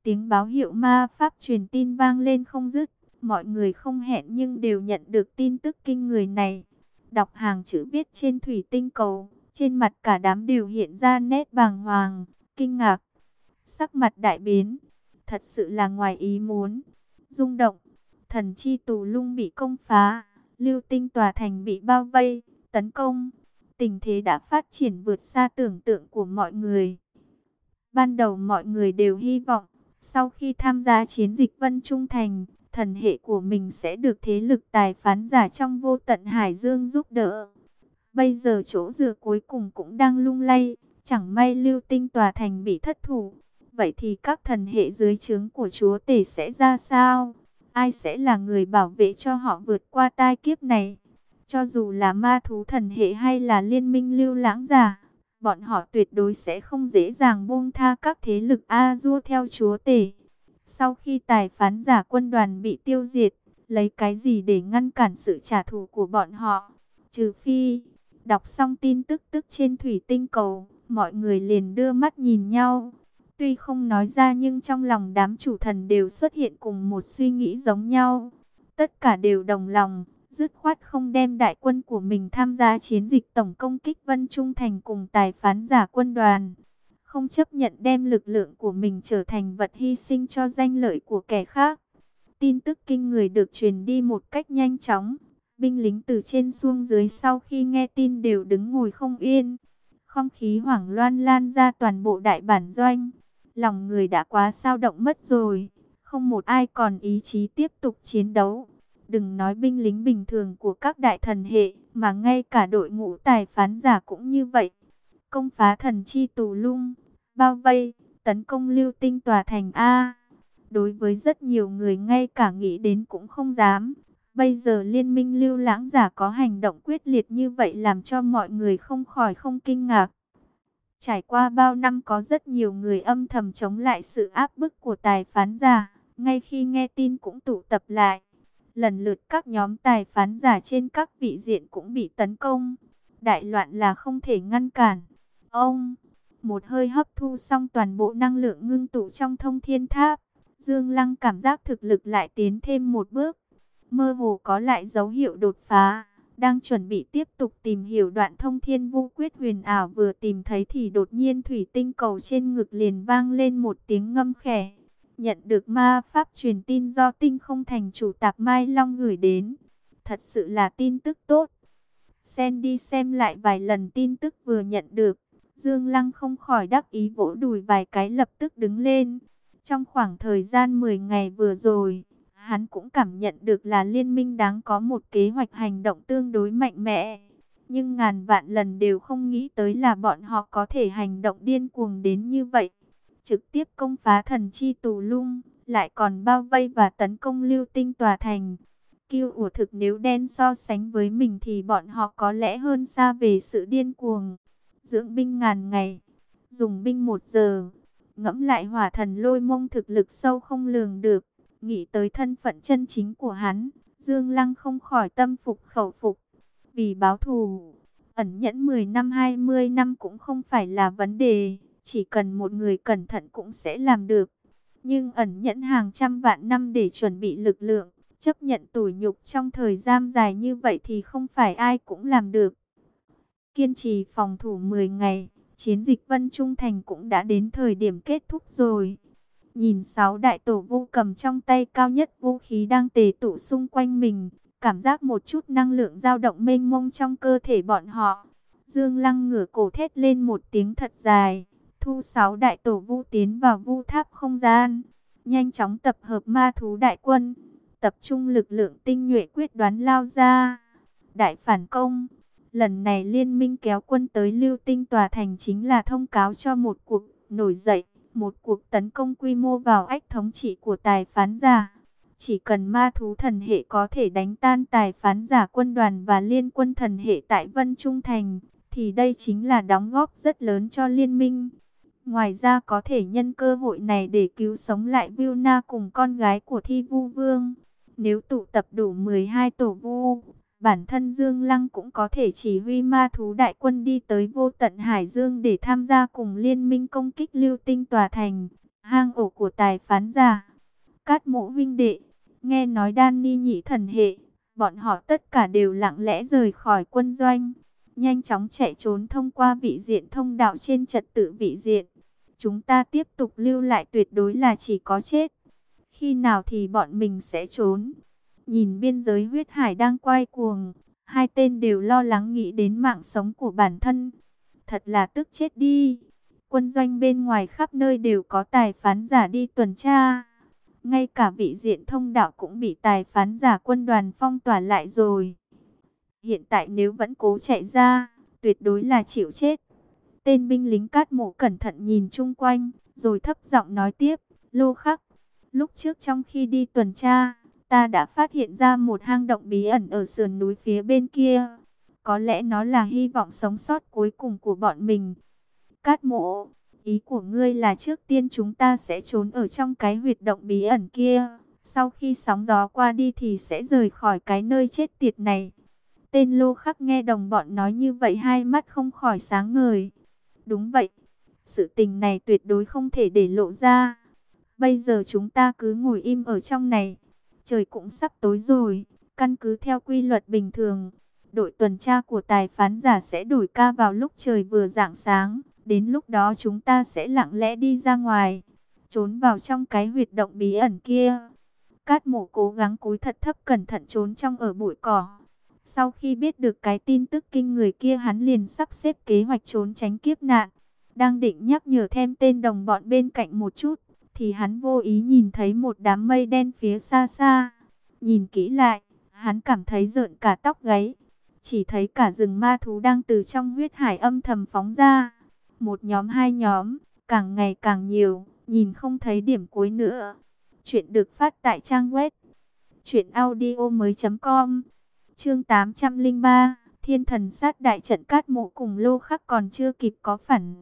tiếng báo hiệu ma pháp truyền tin vang lên không dứt. Mọi người không hẹn nhưng đều nhận được tin tức kinh người này. Đọc hàng chữ viết trên thủy tinh cầu, trên mặt cả đám đều hiện ra nét bàng hoàng, kinh ngạc. Sắc mặt đại biến, thật sự là ngoài ý muốn. rung động, thần chi tù lung bị công phá, lưu tinh tòa thành bị bao vây, tấn công. Tình thế đã phát triển vượt xa tưởng tượng của mọi người. Ban đầu mọi người đều hy vọng, sau khi tham gia chiến dịch Vân Trung Thành, thần hệ của mình sẽ được thế lực tài phán giả trong vô tận Hải Dương giúp đỡ. Bây giờ chỗ dựa cuối cùng cũng đang lung lay, chẳng may lưu tinh tòa thành bị thất thủ. Vậy thì các thần hệ dưới trướng của chúa tể sẽ ra sao? Ai sẽ là người bảo vệ cho họ vượt qua tai kiếp này? Cho dù là ma thú thần hệ hay là liên minh lưu lãng giả, bọn họ tuyệt đối sẽ không dễ dàng buông tha các thế lực A-dua theo chúa tể. Sau khi tài phán giả quân đoàn bị tiêu diệt, lấy cái gì để ngăn cản sự trả thù của bọn họ? Trừ phi, đọc xong tin tức tức trên thủy tinh cầu, mọi người liền đưa mắt nhìn nhau. Tuy không nói ra nhưng trong lòng đám chủ thần đều xuất hiện cùng một suy nghĩ giống nhau. Tất cả đều đồng lòng, dứt khoát không đem đại quân của mình tham gia chiến dịch tổng công kích Vân Trung Thành cùng tài phán giả quân đoàn. Không chấp nhận đem lực lượng của mình trở thành vật hy sinh cho danh lợi của kẻ khác. Tin tức kinh người được truyền đi một cách nhanh chóng. Binh lính từ trên xuống dưới sau khi nghe tin đều đứng ngồi không yên. Không khí hoảng loan lan ra toàn bộ đại bản doanh. Lòng người đã quá sao động mất rồi. Không một ai còn ý chí tiếp tục chiến đấu. Đừng nói binh lính bình thường của các đại thần hệ, mà ngay cả đội ngũ tài phán giả cũng như vậy. Công phá thần chi tù lung, bao vây, tấn công lưu tinh tòa thành A. Đối với rất nhiều người ngay cả nghĩ đến cũng không dám. Bây giờ liên minh lưu lãng giả có hành động quyết liệt như vậy làm cho mọi người không khỏi không kinh ngạc. Trải qua bao năm có rất nhiều người âm thầm chống lại sự áp bức của tài phán giả, ngay khi nghe tin cũng tụ tập lại. Lần lượt các nhóm tài phán giả trên các vị diện cũng bị tấn công. Đại loạn là không thể ngăn cản. Ông, một hơi hấp thu xong toàn bộ năng lượng ngưng tụ trong thông thiên tháp. Dương Lăng cảm giác thực lực lại tiến thêm một bước. Mơ hồ có lại dấu hiệu đột phá. Đang chuẩn bị tiếp tục tìm hiểu đoạn thông thiên vô quyết huyền ảo vừa tìm thấy thì đột nhiên thủy tinh cầu trên ngực liền vang lên một tiếng ngâm khẽ nhận được ma pháp truyền tin do tinh không thành chủ tạp Mai Long gửi đến. Thật sự là tin tức tốt. Sen đi xem lại vài lần tin tức vừa nhận được. Dương Lăng không khỏi đắc ý vỗ đùi vài cái lập tức đứng lên. Trong khoảng thời gian 10 ngày vừa rồi, hắn cũng cảm nhận được là liên minh đáng có một kế hoạch hành động tương đối mạnh mẽ. Nhưng ngàn vạn lần đều không nghĩ tới là bọn họ có thể hành động điên cuồng đến như vậy trực tiếp công phá thần chi tù lung, lại còn bao vây và tấn công lưu tinh tòa thành. Kiêu ủa thực nếu đen so sánh với mình thì bọn họ có lẽ hơn xa về sự điên cuồng. Dưỡng binh ngàn ngày, dùng binh một giờ, ngẫm lại hỏa thần lôi mông thực lực sâu không lường được, nghĩ tới thân phận chân chính của hắn, Dương Lăng không khỏi tâm phục khẩu phục. Vì báo thù, ẩn nhẫn 10 năm 20 năm cũng không phải là vấn đề. Chỉ cần một người cẩn thận cũng sẽ làm được. Nhưng ẩn nhẫn hàng trăm vạn năm để chuẩn bị lực lượng, chấp nhận tủi nhục trong thời gian dài như vậy thì không phải ai cũng làm được. Kiên trì phòng thủ 10 ngày, chiến dịch Vân Trung Thành cũng đã đến thời điểm kết thúc rồi. Nhìn sáu đại tổ vu cầm trong tay cao nhất vũ khí đang tề tụ xung quanh mình, cảm giác một chút năng lượng dao động mênh mông trong cơ thể bọn họ. Dương Lăng ngửa cổ thét lên một tiếng thật dài thu sáu đại tổ vu tiến vào vu tháp không gian, nhanh chóng tập hợp ma thú đại quân, tập trung lực lượng tinh nhuệ quyết đoán lao ra. Đại phản công, lần này liên minh kéo quân tới lưu tinh tòa thành chính là thông cáo cho một cuộc nổi dậy, một cuộc tấn công quy mô vào ách thống trị của tài phán giả. Chỉ cần ma thú thần hệ có thể đánh tan tài phán giả quân đoàn và liên quân thần hệ tại Vân Trung Thành, thì đây chính là đóng góp rất lớn cho liên minh. Ngoài ra có thể nhân cơ hội này để cứu sống lại Vilna cùng con gái của Thi Vu Vương. Nếu tụ tập đủ 12 tổ vu, bản thân Dương Lăng cũng có thể chỉ huy ma thú đại quân đi tới vô tận Hải Dương để tham gia cùng liên minh công kích lưu tinh tòa thành, hang ổ của tài phán giả. Cát mộ vinh đệ, nghe nói đan ni nhị thần hệ, bọn họ tất cả đều lặng lẽ rời khỏi quân doanh. Nhanh chóng chạy trốn thông qua vị diện thông đạo trên trật tự vị diện Chúng ta tiếp tục lưu lại tuyệt đối là chỉ có chết. Khi nào thì bọn mình sẽ trốn. Nhìn biên giới huyết hải đang quay cuồng. Hai tên đều lo lắng nghĩ đến mạng sống của bản thân. Thật là tức chết đi. Quân doanh bên ngoài khắp nơi đều có tài phán giả đi tuần tra. Ngay cả vị diện thông đạo cũng bị tài phán giả quân đoàn phong tỏa lại rồi. Hiện tại nếu vẫn cố chạy ra, tuyệt đối là chịu chết. Tên binh lính cát mộ cẩn thận nhìn chung quanh, rồi thấp giọng nói tiếp, lô khắc. Lúc trước trong khi đi tuần tra, ta đã phát hiện ra một hang động bí ẩn ở sườn núi phía bên kia. Có lẽ nó là hy vọng sống sót cuối cùng của bọn mình. Cát mộ, ý của ngươi là trước tiên chúng ta sẽ trốn ở trong cái huyệt động bí ẩn kia. Sau khi sóng gió qua đi thì sẽ rời khỏi cái nơi chết tiệt này. Tên lô khắc nghe đồng bọn nói như vậy hai mắt không khỏi sáng ngời. Đúng vậy, sự tình này tuyệt đối không thể để lộ ra. Bây giờ chúng ta cứ ngồi im ở trong này. Trời cũng sắp tối rồi, căn cứ theo quy luật bình thường. Đội tuần tra của tài phán giả sẽ đổi ca vào lúc trời vừa rạng sáng. Đến lúc đó chúng ta sẽ lặng lẽ đi ra ngoài, trốn vào trong cái huyệt động bí ẩn kia. Cát mổ cố gắng cúi thật thấp cẩn thận trốn trong ở bụi cỏ. Sau khi biết được cái tin tức kinh người kia hắn liền sắp xếp kế hoạch trốn tránh kiếp nạn. Đang định nhắc nhở thêm tên đồng bọn bên cạnh một chút, thì hắn vô ý nhìn thấy một đám mây đen phía xa xa. Nhìn kỹ lại, hắn cảm thấy rợn cả tóc gáy. Chỉ thấy cả rừng ma thú đang từ trong huyết hải âm thầm phóng ra. Một nhóm hai nhóm, càng ngày càng nhiều, nhìn không thấy điểm cuối nữa. Chuyện được phát tại trang web truyệnaudiomoi.com. Chương 803, Thiên thần sát đại trận cát mộ cùng lô khắc còn chưa kịp có phản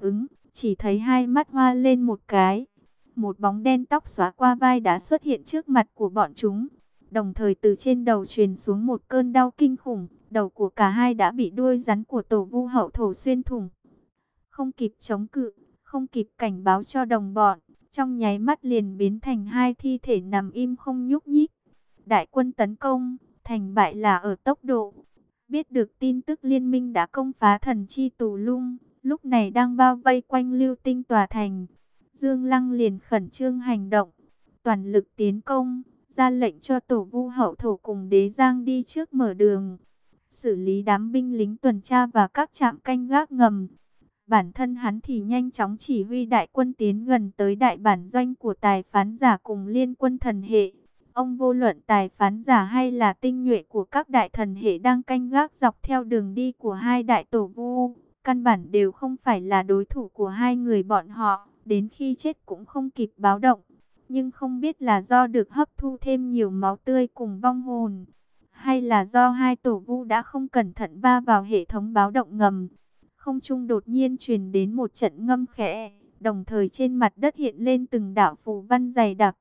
ứng, chỉ thấy hai mắt hoa lên một cái. Một bóng đen tóc xóa qua vai đã xuất hiện trước mặt của bọn chúng. Đồng thời từ trên đầu truyền xuống một cơn đau kinh khủng, đầu của cả hai đã bị đuôi rắn của tổ vu hậu thổ xuyên thủng. Không kịp chống cự, không kịp cảnh báo cho đồng bọn, trong nháy mắt liền biến thành hai thi thể nằm im không nhúc nhích. Đại quân tấn công, thành bại là ở tốc độ. Biết được tin tức liên minh đã công phá thần chi tù lung, lúc này đang bao vây quanh lưu tinh tòa thành. Dương Lăng liền khẩn trương hành động, toàn lực tiến công, ra lệnh cho tổ vu hậu thổ cùng đế giang đi trước mở đường xử lý đám binh lính tuần tra và các trạm canh gác ngầm. Bản thân hắn thì nhanh chóng chỉ huy đại quân tiến gần tới đại bản doanh của tài phán giả cùng liên quân thần hệ. Ông vô luận tài phán giả hay là tinh nhuệ của các đại thần hệ đang canh gác dọc theo đường đi của hai đại tổ vu. Căn bản đều không phải là đối thủ của hai người bọn họ, đến khi chết cũng không kịp báo động. Nhưng không biết là do được hấp thu thêm nhiều máu tươi cùng vong hồn hay là do hai tổ vu đã không cẩn thận va vào hệ thống báo động ngầm. Không trung đột nhiên truyền đến một trận ngâm khẽ, đồng thời trên mặt đất hiện lên từng đạo phù văn dày đặc.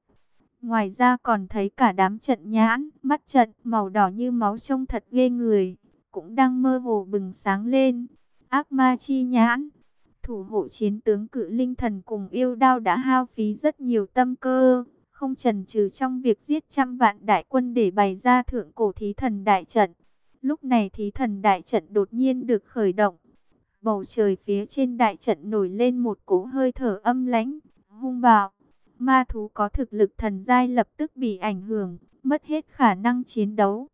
Ngoài ra còn thấy cả đám trận nhãn, mắt trận màu đỏ như máu trông thật ghê người, cũng đang mơ hồ bừng sáng lên. Ác ma chi nhãn, thủ hộ chiến tướng cự linh thần cùng yêu đao đã hao phí rất nhiều tâm cơ, không chần chừ trong việc giết trăm vạn đại quân để bày ra thượng cổ thí thần đại trận. Lúc này thí thần đại trận đột nhiên được khởi động. Bầu trời phía trên đại trận nổi lên một cỗ hơi thở âm lãnh, hung bạo. Ma thú có thực lực thần giai lập tức bị ảnh hưởng, mất hết khả năng chiến đấu.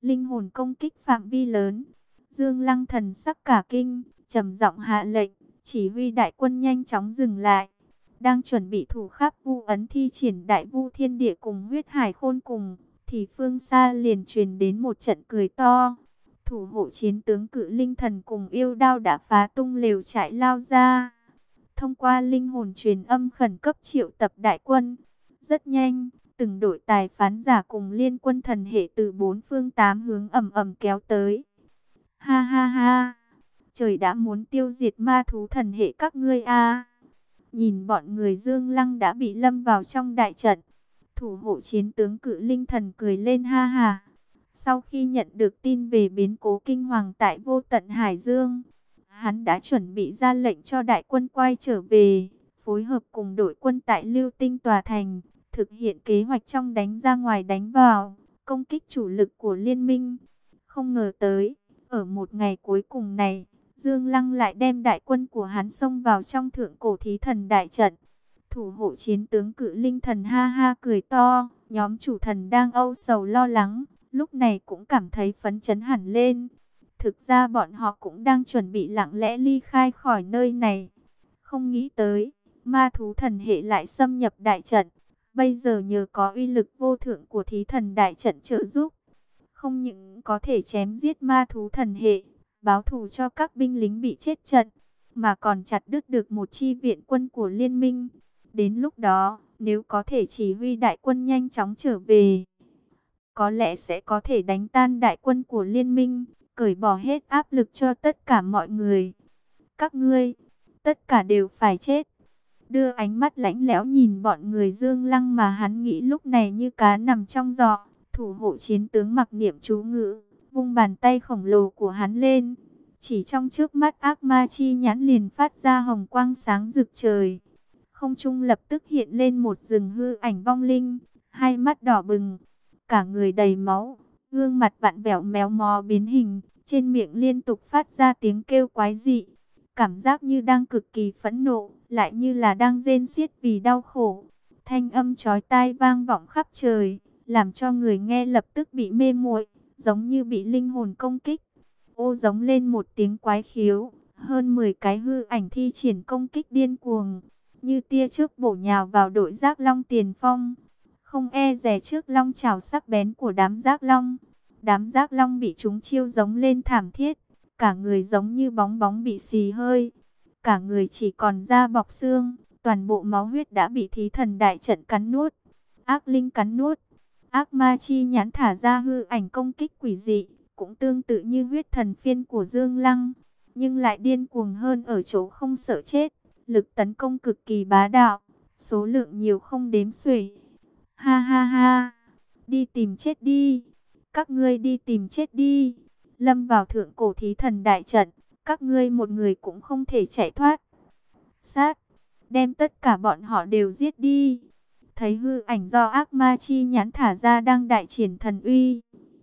Linh hồn công kích phạm vi lớn. Dương Lăng thần sắc cả kinh, trầm giọng hạ lệnh, chỉ huy đại quân nhanh chóng dừng lại đang chuẩn bị thủ khắp vu ấn thi triển đại vu thiên địa cùng huyết hải khôn cùng, thì phương xa liền truyền đến một trận cười to. Thủ hộ chiến tướng cự linh thần cùng yêu đao đã phá tung lều trại lao ra. Thông qua linh hồn truyền âm khẩn cấp triệu tập đại quân. Rất nhanh, từng đội tài phán giả cùng liên quân thần hệ từ bốn phương tám hướng ầm ầm kéo tới. Ha ha ha, trời đã muốn tiêu diệt ma thú thần hệ các ngươi a. Nhìn bọn người Dương Lăng đã bị lâm vào trong đại trận. Thủ hộ chiến tướng cự linh thần cười lên ha ha. Sau khi nhận được tin về biến cố kinh hoàng tại vô tận Hải Dương, hắn đã chuẩn bị ra lệnh cho đại quân quay trở về, phối hợp cùng đội quân tại Lưu Tinh Tòa Thành, thực hiện kế hoạch trong đánh ra ngoài đánh vào, công kích chủ lực của liên minh. Không ngờ tới, ở một ngày cuối cùng này, Dương Lăng lại đem đại quân của hắn xông vào trong thượng cổ thí thần đại trận. Thủ hộ chiến tướng cự linh thần ha ha cười to, nhóm chủ thần đang âu sầu lo lắng, lúc này cũng cảm thấy phấn chấn hẳn lên. Thực ra bọn họ cũng đang chuẩn bị lặng lẽ ly khai khỏi nơi này. Không nghĩ tới, ma thú thần hệ lại xâm nhập đại trận. Bây giờ nhờ có uy lực vô thượng của thí thần đại trận trợ giúp, Không những có thể chém giết ma thú thần hệ, báo thù cho các binh lính bị chết trận, mà còn chặt đứt được một chi viện quân của liên minh. Đến lúc đó, nếu có thể chỉ huy đại quân nhanh chóng trở về, có lẽ sẽ có thể đánh tan đại quân của liên minh, cởi bỏ hết áp lực cho tất cả mọi người. Các ngươi, tất cả đều phải chết. Đưa ánh mắt lãnh lẽo nhìn bọn người Dương Lăng mà hắn nghĩ lúc này như cá nằm trong giọ, thủ hộ chiến tướng mặc niệm chú ngữ, vung bàn tay khổng lồ của hắn lên. Chỉ trong trước mắt ác ma chi nhãn liền phát ra hồng quang sáng rực trời. Không trung lập tức hiện lên một rừng hư ảnh vong linh, hai mắt đỏ bừng, cả người đầy máu, gương mặt vặn vẹo méo mó biến hình, trên miệng liên tục phát ra tiếng kêu quái dị. Cảm giác như đang cực kỳ phẫn nộ, lại như là đang rên xiết vì đau khổ. Thanh âm chói tai vang vọng khắp trời, làm cho người nghe lập tức bị mê muội, giống như bị linh hồn công kích. Ô giống lên một tiếng quái khiếu, hơn 10 cái hư ảnh thi triển công kích điên cuồng, như tia trước bổ nhào vào đội giác long tiền phong. Không e rè trước long chảo sắc bén của đám giác long. Đám giác long bị chúng chiêu giống lên thảm thiết, cả người giống như bóng bóng bị xì hơi. Cả người chỉ còn da bọc xương, toàn bộ máu huyết đã bị thí thần đại trận cắn nuốt. Ác linh cắn nuốt, ác ma chi nhãn thả ra hư ảnh công kích quỷ dị, cũng tương tự như huyết thần phiên của Dương Lăng, nhưng lại điên cuồng hơn ở chỗ không sợ chết, lực tấn công cực kỳ bá đạo, số lượng nhiều không đếm xuể. Ha ha ha, đi tìm chết đi, các ngươi đi tìm chết đi. Lâm vào thượng cổ thí thần đại trận, các ngươi một người cũng không thể chạy thoát. Sát, đem tất cả bọn họ đều giết đi. Thấy hư ảnh do ác ma chi nhãn thả ra đang đại triển thần uy,